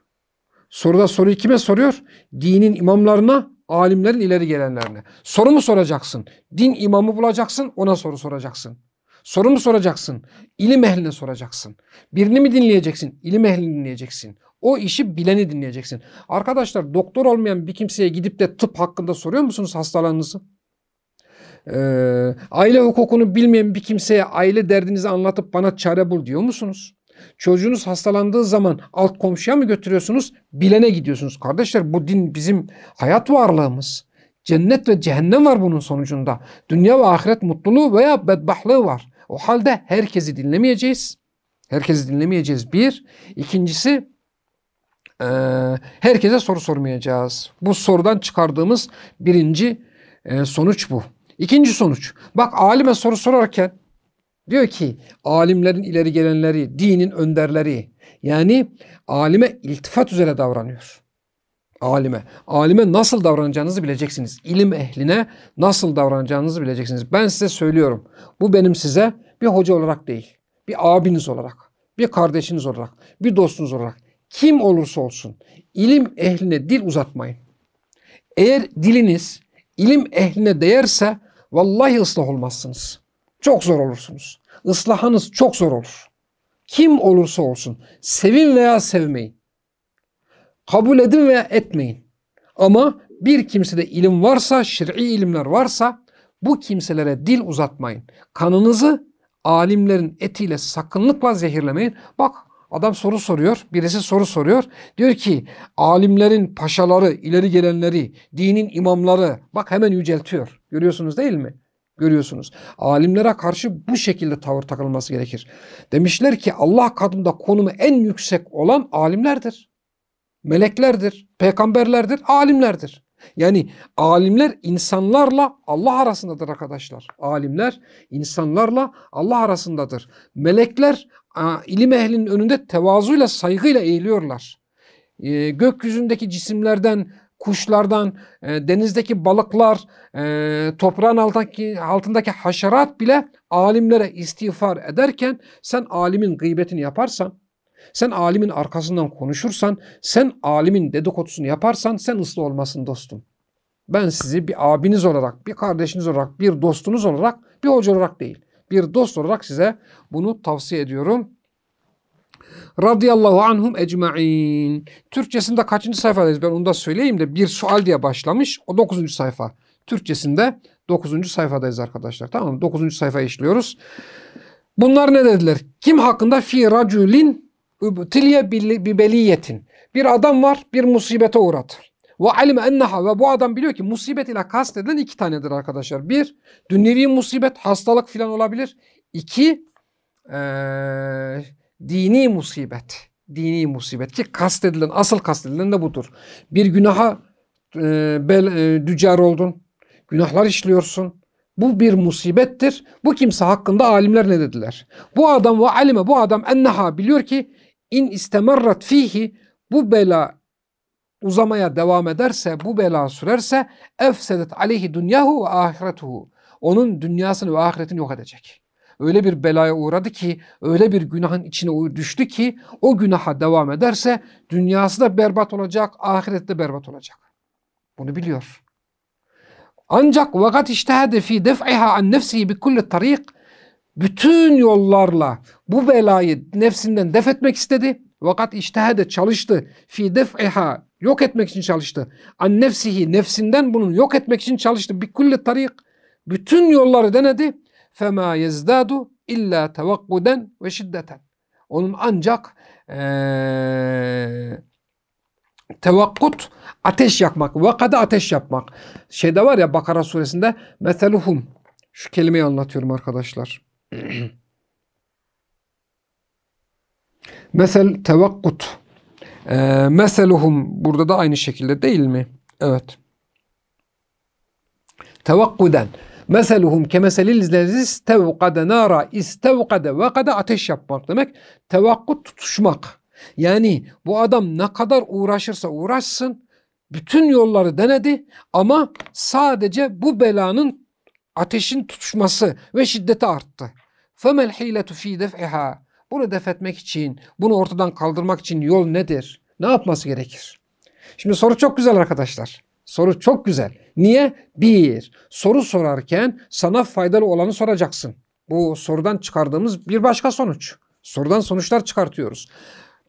Soruda soruyu kime soruyor? Dinin imamlarına, alimlerin ileri gelenlerine. Soru mu soracaksın? Din imamı bulacaksın, ona soru soracaksın. Soru mu soracaksın? İlim ehline soracaksın. Birini mi dinleyeceksin? İlim ehlini dinleyeceksin. O işi bileni dinleyeceksin. Arkadaşlar doktor olmayan bir kimseye gidip de tıp hakkında soruyor musunuz hastalarınızı? e, aile hukukunu bilmeyen bir kimseye aile derdinizi anlatıp bana çare bul diyor musunuz? Çocuğunuz hastalandığı zaman alt komşuya mı götürüyorsunuz? Bilene gidiyorsunuz. Kardeşler bu din bizim hayat varlığımız. Cennet ve cehennem var bunun sonucunda. Dünya ve ahiret mutluluğu veya bedbahtlığı var. O halde herkesi dinlemeyeceğiz. Herkesi dinlemeyeceğiz bir. İkincisi e, herkese soru sormayacağız. Bu sorudan çıkardığımız birinci e, sonuç bu. İkinci sonuç. Bak alime soru sorarken diyor ki alimlerin ileri gelenleri, dinin önderleri yani alime iltifat üzere davranıyor. Alime. Alime nasıl davranacağınızı bileceksiniz. İlim ehline nasıl davranacağınızı bileceksiniz. Ben size söylüyorum. Bu benim size bir hoca olarak değil. Bir abiniz olarak, bir kardeşiniz olarak, bir dostunuz olarak. Kim olursa olsun ilim ehline dil uzatmayın. Eğer diliniz ilim ehline değerse vallahi ıslah olmazsınız. Çok zor olursunuz. Islahınız çok zor olur. Kim olursa olsun sevin veya sevmeyin. Kabul edin veya etmeyin. Ama bir kimsede ilim varsa, şer'i ilimler varsa bu kimselere dil uzatmayın. Kanınızı alimlerin etiyle sakınlıkla zehirlemeyin. Bak adam soru soruyor, birisi soru soruyor. Diyor ki alimlerin paşaları, ileri gelenleri, dinin imamları bak hemen yüceltiyor. Görüyorsunuz değil mi? Görüyorsunuz. Alimlere karşı bu şekilde tavır takılması gerekir. Demişler ki Allah katında konumu en yüksek olan alimlerdir meleklerdir, peygamberlerdir, alimlerdir. Yani alimler insanlarla Allah arasındadır arkadaşlar. Alimler insanlarla Allah arasındadır. Melekler ilim ehlinin önünde tevazuyla, saygıyla eğiliyorlar. E, gökyüzündeki cisimlerden, kuşlardan, e, denizdeki balıklar, e, toprağın altındaki, altındaki haşerat bile alimlere istiğfar ederken sen alimin gıybetini yaparsan, sen alimin arkasından konuşursan, sen alimin dedikodusunu yaparsan sen ıslah olmasın dostum. Ben sizi bir abiniz olarak, bir kardeşiniz olarak, bir dostunuz olarak, bir hoca olarak değil, bir dost olarak size bunu tavsiye ediyorum. Radıyallahu anhum ecma'in. Türkçesinde kaçıncı sayfadayız ben onu da söyleyeyim de bir sual diye başlamış. O 9. sayfa. Türkçesinde 9. sayfadayız arkadaşlar. Tamam mı? 9. sayfa işliyoruz. Bunlar ne dediler? Kim hakkında fi raculin Übtiliye bibeliyetin. Bir adam var bir musibete uğradı. Ve alime enneha ve bu adam biliyor ki musibet ile kastedilen iki tanedir arkadaşlar. Bir, dünyevi musibet, hastalık filan olabilir. İki, ee, dini musibet. Dini musibet ki kastedilen, asıl kastedilen de budur. Bir günaha e, bel, e, dücar oldun, günahlar işliyorsun. Bu bir musibettir. Bu kimse hakkında alimler ne dediler? Bu adam ve alime bu adam enneha biliyor ki in istemerrat fihi bu bela uzamaya devam ederse, bu bela sürerse efsedet aleyhi dünyahu ve ahiretuhu. Onun dünyasını ve ahiretini yok edecek. Öyle bir belaya uğradı ki, öyle bir günahın içine düştü ki o günaha devam ederse dünyası da berbat olacak, ahirette de berbat olacak. Bunu biliyor. Ancak vakat iştehade fi def'iha an nefsihi bi kulli tarik bütün yollarla bu belayı nefsinden def etmek istedi. Vakat iştihade çalıştı. Fi def'iha yok etmek için çalıştı. An nefsihi nefsinden bunun yok etmek için çalıştı. Bir kulli tarik bütün yolları denedi. Fema yezdadu illa tevakkuden ve şiddeten. Onun ancak ee, tevakkut ateş yakmak. Vakada ateş yapmak. Şeyde var ya Bakara suresinde meseluhum. Şu kelimeyi anlatıyorum arkadaşlar. Mesel tevakkut. Ee, meseluhum burada da aynı şekilde değil mi? Evet. Tevakkuden. Meseluhum kemeselil lezi istevkade nara istevkade vakada ateş yapmak demek. Tevakkut tutuşmak. Yani bu adam ne kadar uğraşırsa uğraşsın bütün yolları denedi ama sadece bu belanın ateşin tutuşması ve şiddeti arttı. فَمَا الْحِيلَةُ ف۪ي دَفْعِهَا bunu def etmek için, bunu ortadan kaldırmak için yol nedir? Ne yapması gerekir? Şimdi soru çok güzel arkadaşlar. Soru çok güzel. Niye? Bir, soru sorarken sana faydalı olanı soracaksın. Bu sorudan çıkardığımız bir başka sonuç. Sorudan sonuçlar çıkartıyoruz.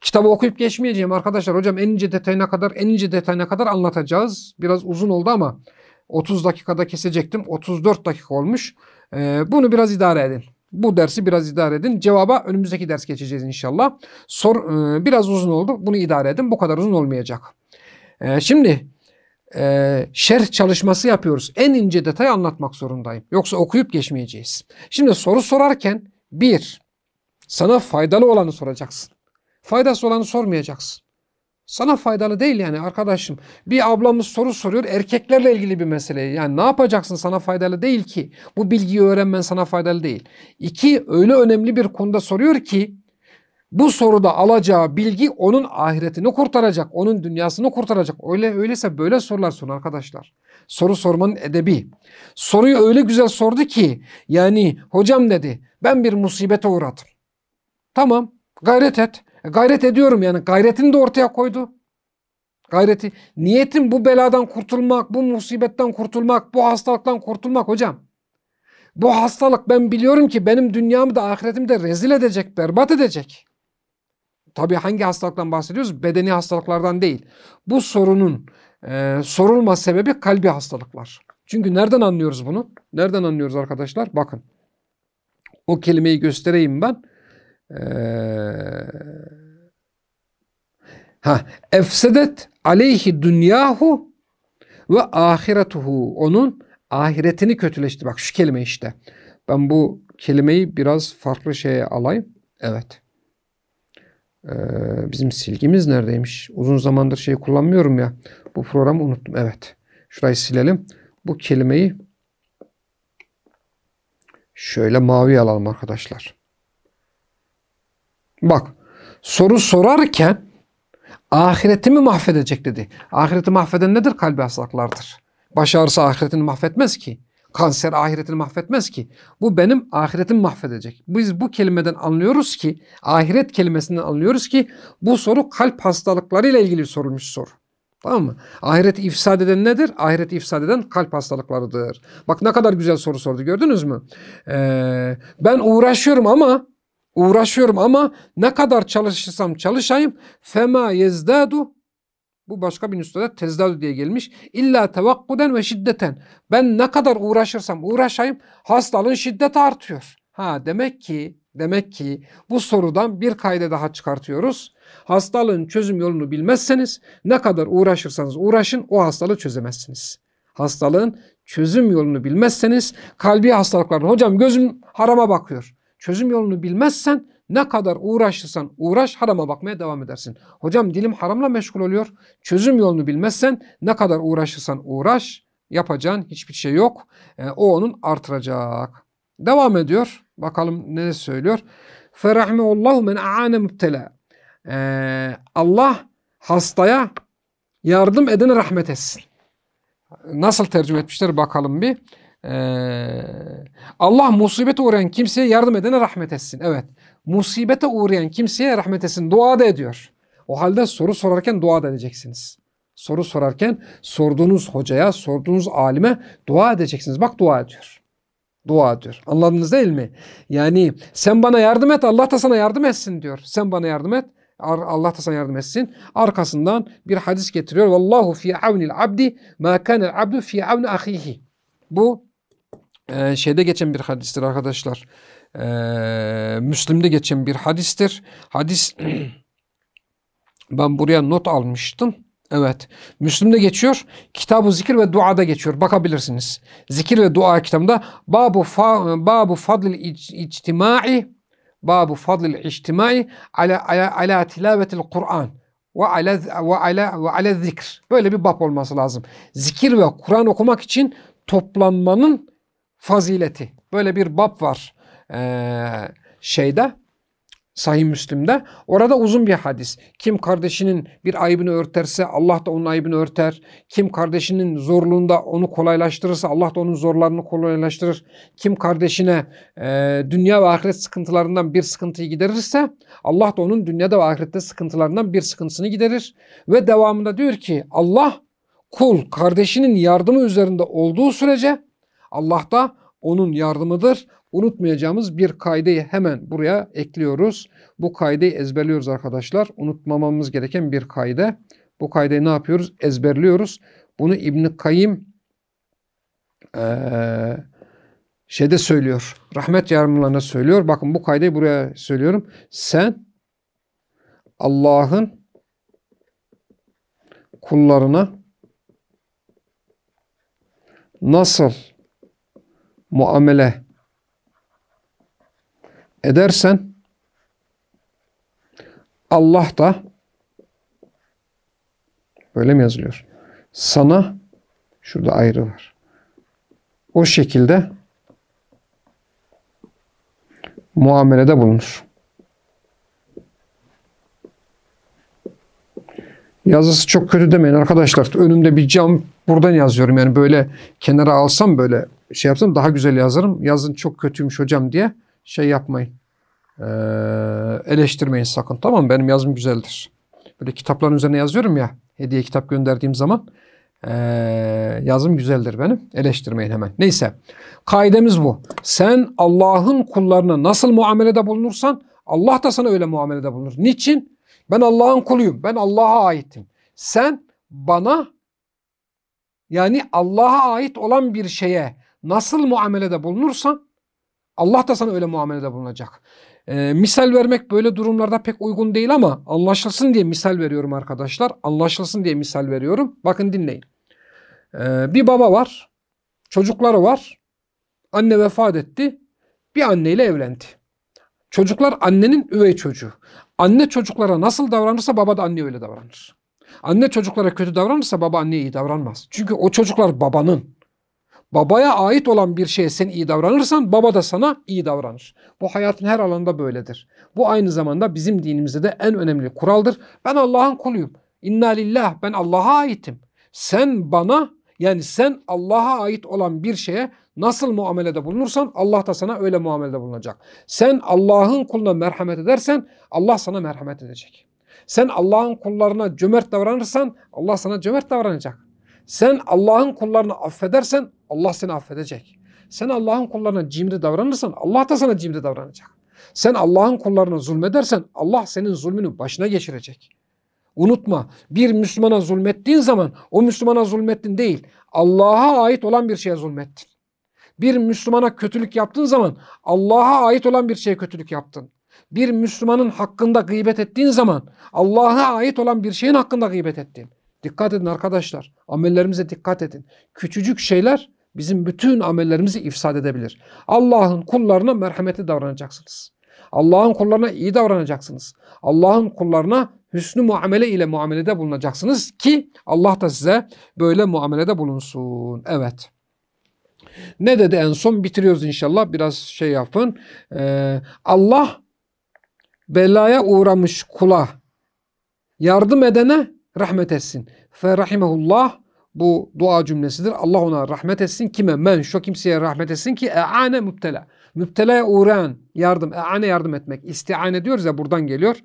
Kitabı okuyup geçmeyeceğim arkadaşlar. Hocam en ince detayına kadar, en ince detayına kadar anlatacağız. Biraz uzun oldu ama 30 dakikada kesecektim. 34 dakika olmuş. Ee, bunu biraz idare edin. Bu dersi biraz idare edin. Cevaba önümüzdeki ders geçeceğiz inşallah. Sor, e, biraz uzun oldu. Bunu idare edin. Bu kadar uzun olmayacak. E, şimdi e, şerh çalışması yapıyoruz. En ince detay anlatmak zorundayım. Yoksa okuyup geçmeyeceğiz. Şimdi soru sorarken bir, sana faydalı olanı soracaksın. Faydası olanı sormayacaksın. Sana faydalı değil yani arkadaşım. Bir ablamız soru soruyor erkeklerle ilgili bir meseleyi. Yani ne yapacaksın sana faydalı değil ki. Bu bilgiyi öğrenmen sana faydalı değil. İki öyle önemli bir konuda soruyor ki bu soruda alacağı bilgi onun ahiretini kurtaracak. Onun dünyasını kurtaracak. Öyle öyleyse böyle sorular sorun arkadaşlar. Soru sormanın edebi. Soruyu öyle güzel sordu ki yani hocam dedi ben bir musibete uğradım. Tamam gayret et. E, gayret ediyorum yani gayretini de ortaya koydu. Gayreti. Niyetim bu beladan kurtulmak, bu musibetten kurtulmak, bu hastalıktan kurtulmak hocam. Bu hastalık ben biliyorum ki benim dünyamı da ahiretimi de rezil edecek, berbat edecek. Tabi hangi hastalıktan bahsediyoruz? Bedeni hastalıklardan değil. Bu sorunun e, sorulma sebebi kalbi hastalıklar. Çünkü nereden anlıyoruz bunu? Nereden anlıyoruz arkadaşlar? Bakın. O kelimeyi göstereyim ben. Ee, ha efsedet aleyhi dünyahu ve ahiretuhu onun ahiretini kötüleşti. Bak şu kelime işte. Ben bu kelimeyi biraz farklı şeye alayım. Evet. Ee, bizim silgimiz neredeymiş? Uzun zamandır şey kullanmıyorum ya. Bu programı unuttum. Evet. Şurayı silelim. Bu kelimeyi şöyle mavi alalım arkadaşlar. Bak soru sorarken ahiretimi mahvedecek dedi. Ahireti mahveden nedir? Kalbi hastalıklardır. Baş ağrısı ahiretini mahvetmez ki. Kanser ahiretini mahvetmez ki. Bu benim ahiretimi mahvedecek. Biz bu kelimeden anlıyoruz ki, ahiret kelimesinden anlıyoruz ki bu soru kalp hastalıklarıyla ilgili sorulmuş soru. Tamam mı? Ahireti ifsad eden nedir? Ahireti ifsad eden kalp hastalıklarıdır. Bak ne kadar güzel soru sordu gördünüz mü? Ee, ben uğraşıyorum ama uğraşıyorum ama ne kadar çalışırsam çalışayım fema yezdadu bu başka bir nüstada tezdadu diye gelmiş. İlla tevakkuden ve şiddeten. Ben ne kadar uğraşırsam uğraşayım hastalığın şiddeti artıyor. Ha demek ki demek ki bu sorudan bir kayda daha çıkartıyoruz. Hastalığın çözüm yolunu bilmezseniz ne kadar uğraşırsanız uğraşın o hastalığı çözemezsiniz. Hastalığın çözüm yolunu bilmezseniz kalbi hastalıklar. Hocam gözüm harama bakıyor. Çözüm yolunu bilmezsen ne kadar uğraşırsan uğraş harama bakmaya devam edersin. Hocam dilim haramla meşgul oluyor. Çözüm yolunu bilmezsen ne kadar uğraşırsan uğraş yapacağın hiçbir şey yok. E, o onun artıracak. Devam ediyor. Bakalım ne söylüyor. Ferahmeullahu men aane müptela. E, Allah hastaya yardım edene rahmet etsin. Nasıl tercüme etmişler bakalım bir. Ee, Allah musibete uğrayan kimseye yardım edene rahmet etsin. Evet. Musibete uğrayan kimseye rahmet etsin. Dua da ediyor. O halde soru sorarken dua da edeceksiniz. Soru sorarken sorduğunuz hocaya, sorduğunuz alime dua edeceksiniz. Bak dua ediyor. Dua ediyor. Anladınız değil mi? Yani sen bana yardım et, Allah da sana yardım etsin diyor. Sen bana yardım et, Allah da sana yardım etsin. Arkasından bir hadis getiriyor. Vallahu fi avnil abdi ma kana'l abdu fi avni ahihi. Bu e, şeyde geçen bir hadistir arkadaşlar. E, Müslim'de geçen bir hadistir. Hadis ben buraya not almıştım. Evet. Müslim'de geçiyor. Kitab-ı Zikir ve Dua'da geçiyor. Bakabilirsiniz. Zikir ve Dua kitabında Babu fa, Babu Fadlil İctimai Babu Fadlil İctimai ala ala, ala tilavetil Kur'an ve ala ve ala ve ala zikr. Böyle bir bab olması lazım. Zikir ve Kur'an okumak için toplanmanın fazileti. Böyle bir bab var ee, şeyde Sahih Müslim'de. Orada uzun bir hadis. Kim kardeşinin bir ayıbını örterse Allah da onun ayıbını örter. Kim kardeşinin zorluğunda onu kolaylaştırırsa Allah da onun zorlarını kolaylaştırır. Kim kardeşine e, dünya ve ahiret sıkıntılarından bir sıkıntıyı giderirse Allah da onun dünyada ve ahirette sıkıntılarından bir sıkıntısını giderir. Ve devamında diyor ki Allah kul kardeşinin yardımı üzerinde olduğu sürece Allah da onun yardımıdır. Unutmayacağımız bir kaydeyi hemen buraya ekliyoruz. Bu kaydeyi ezberliyoruz arkadaşlar. Unutmamamız gereken bir kayde. Bu kaydeyi ne yapıyoruz? Ezberliyoruz. Bunu İbn-i Kayyim Ee, şeyde söylüyor. Rahmet yardımlarına söylüyor. Bakın bu kaydı buraya söylüyorum. Sen Allah'ın kullarına nasıl muamele edersen Allah da böyle mi yazılıyor? Sana şurada ayrı var. O şekilde muamelede bulunur. Yazısı çok kötü demeyin arkadaşlar. Önümde bir cam buradan yazıyorum. Yani böyle kenara alsam böyle şey yapsam daha güzel yazarım. Yazın çok kötüymüş hocam diye şey yapmayın. Ee, eleştirmeyin sakın. Tamam? Benim yazım güzeldir. Böyle kitapların üzerine yazıyorum ya. Hediye kitap gönderdiğim zaman. Ee, yazım güzeldir benim. Eleştirmeyin hemen. Neyse. Kaidemiz bu. Sen Allah'ın kullarına nasıl muamelede bulunursan Allah da sana öyle muamelede bulunur. Niçin? Ben Allah'ın kuluyum. Ben Allah'a aitim. Sen bana yani Allah'a ait olan bir şeye nasıl muamelede bulunursan Allah da sana öyle muamelede bulunacak. Ee, misal vermek böyle durumlarda pek uygun değil ama anlaşılsın diye misal veriyorum arkadaşlar. Anlaşılsın diye misal veriyorum. Bakın dinleyin. Ee, bir baba var. Çocukları var. Anne vefat etti. Bir anneyle evlendi. Çocuklar annenin üvey çocuğu. Anne çocuklara nasıl davranırsa baba da anne öyle davranır. Anne çocuklara kötü davranırsa baba anneye iyi davranmaz. Çünkü o çocuklar babanın. Babaya ait olan bir şeye sen iyi davranırsan baba da sana iyi davranır. Bu hayatın her alanında böyledir. Bu aynı zamanda bizim dinimizde de en önemli kuraldır. Ben Allah'ın kuluyum. İnna lillah ben Allah'a aitim. Sen bana yani sen Allah'a ait olan bir şeye nasıl muamelede bulunursan Allah da sana öyle muamelede bulunacak. Sen Allah'ın kuluna merhamet edersen Allah sana merhamet edecek. Sen Allah'ın kullarına cömert davranırsan Allah sana cömert davranacak. Sen Allah'ın kullarını affedersen Allah seni affedecek. Sen Allah'ın kullarına cimri davranırsan Allah da sana cimri davranacak. Sen Allah'ın kullarına zulmedersen Allah senin zulmünü başına geçirecek. Unutma bir Müslümana zulmettiğin zaman o Müslümana zulmettin değil Allah'a ait olan bir şeye zulmettin. Bir Müslümana kötülük yaptığın zaman Allah'a ait olan bir şeye kötülük yaptın. Bir Müslümanın hakkında gıybet ettiğin zaman Allah'a ait olan bir şeyin hakkında gıybet ettin. Dikkat edin arkadaşlar. Amellerimize dikkat edin. Küçücük şeyler bizim bütün amellerimizi ifsad edebilir. Allah'ın kullarına merhametli davranacaksınız. Allah'ın kullarına iyi davranacaksınız. Allah'ın kullarına hüsnü muamele ile muamelede bulunacaksınız ki Allah da size böyle muamelede bulunsun. Evet. Ne dedi en son? Bitiriyoruz inşallah. Biraz şey yapın. Ee, Allah belaya uğramış kula yardım edene rahmet etsin. Fe rahimehullah bu dua cümlesidir. Allah ona rahmet etsin. Kime? Men. Şu kimseye rahmet etsin ki e'ane müptela. Müptelaya uğrayan yardım. E'ane yardım etmek. İstiane diyoruz ya buradan geliyor.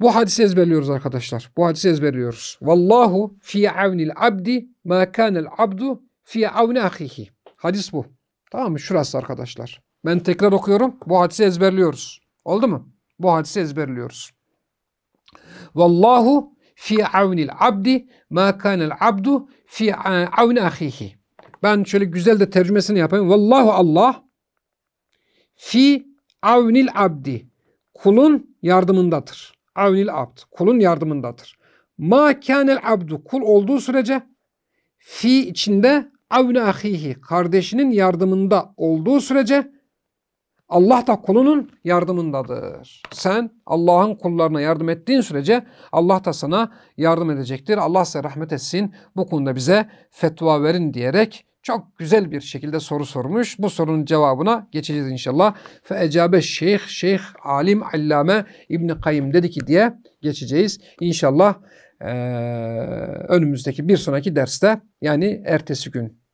Bu hadisi ezberliyoruz arkadaşlar. Bu hadisi ezberliyoruz. Vallahu fi avnil abdi ma kanel abdu fi avni ahihi. Hadis bu. Tamam mı? Şurası arkadaşlar. Ben tekrar okuyorum. Bu hadisi ezberliyoruz. Oldu mu? Bu hadisi ezberliyoruz. Vallahu fi avnil abdi ma kanel abdu fi avni ahihi. Ben şöyle güzel de tercümesini yapayım. Vallahu Allah fi avnil abdi. Kulun yardımındadır. Avnil abd. Kulun yardımındadır. Ma kanel abdu. Kul olduğu sürece fi içinde avni ahihi. Kardeşinin yardımında olduğu sürece Allah da kulunun yardımındadır. Sen Allah'ın kullarına yardım ettiğin sürece Allah da sana yardım edecektir. Allah size rahmet etsin. Bu konuda bize fetva verin diyerek çok güzel bir şekilde soru sormuş. Bu sorunun cevabına geçeceğiz inşallah. Fe ecabe şeyh, şeyh, alim, allame İbni Kayyım dedi ki diye geçeceğiz. İnşallah ee, önümüzdeki bir sonraki derste yani ertesi gün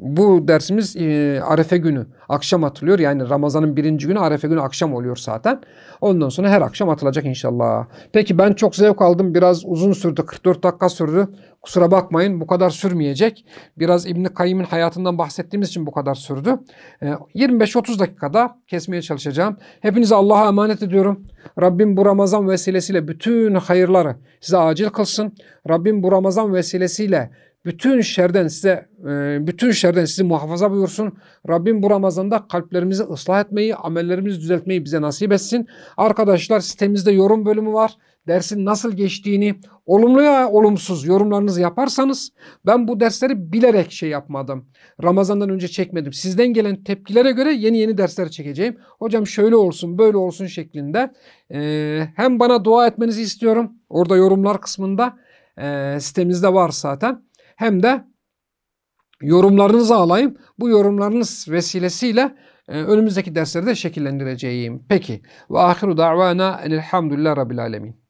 bu dersimiz e, Arefe günü akşam atılıyor. Yani Ramazan'ın birinci günü Arefe günü akşam oluyor zaten. Ondan sonra her akşam atılacak inşallah. Peki ben çok zevk aldım. Biraz uzun sürdü. 44 dakika sürdü. Kusura bakmayın bu kadar sürmeyecek. Biraz İbn-i Kayyım'ın hayatından bahsettiğimiz için bu kadar sürdü. E, 25-30 dakikada kesmeye çalışacağım. Hepinize Allah'a emanet ediyorum. Rabbim bu Ramazan vesilesiyle bütün hayırları size acil kılsın. Rabbim bu Ramazan vesilesiyle bütün şerden size e, bütün şerden sizi muhafaza buyursun. Rabbim bu Ramazan'da kalplerimizi ıslah etmeyi, amellerimizi düzeltmeyi bize nasip etsin. Arkadaşlar sitemizde yorum bölümü var. Dersin nasıl geçtiğini, olumlu ya olumsuz yorumlarınızı yaparsanız ben bu dersleri bilerek şey yapmadım. Ramazan'dan önce çekmedim. Sizden gelen tepkilere göre yeni yeni dersler çekeceğim. Hocam şöyle olsun, böyle olsun şeklinde. Ee, hem bana dua etmenizi istiyorum. Orada yorumlar kısmında e, sitemizde var zaten. Hem de yorumlarınızı alayım. Bu yorumlarınız vesilesiyle e, önümüzdeki dersleri de şekillendireceğim. Peki. Ve ahiru da'vana enelhamdülillah rabbil alemin.